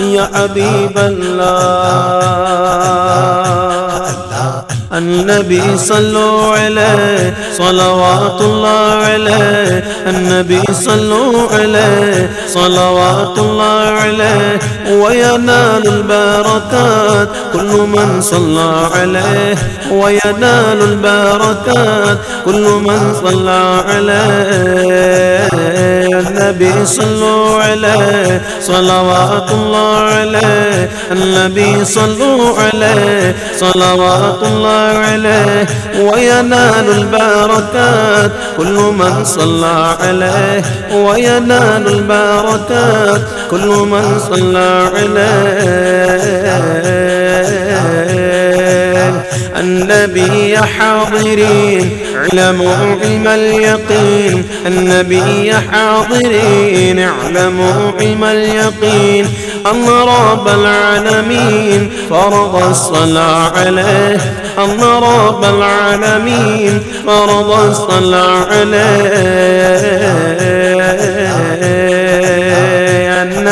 یا حبیب اللہ النبی صلو علیہ صلوات اللہ علیہ النبی صلو علیہ صلوات اللہ علیہ وینال البرکات كل من صلى عليه. وينال البركات، كل من صلى عليه. النبي صلوا عليه، صلوات الله عليه، النبي صلوا عليه، صلوات الله عليه وينال البركات، كل من صلى عليه وينال البركات، كل من صلى عليه. النبي حاضرين اعلموا علم اليقين النبي حاضرين اعلموا علم اليقين أن رب العالمين فرض الصلاة عليه أن رب العالمين فرض الصلاة عليه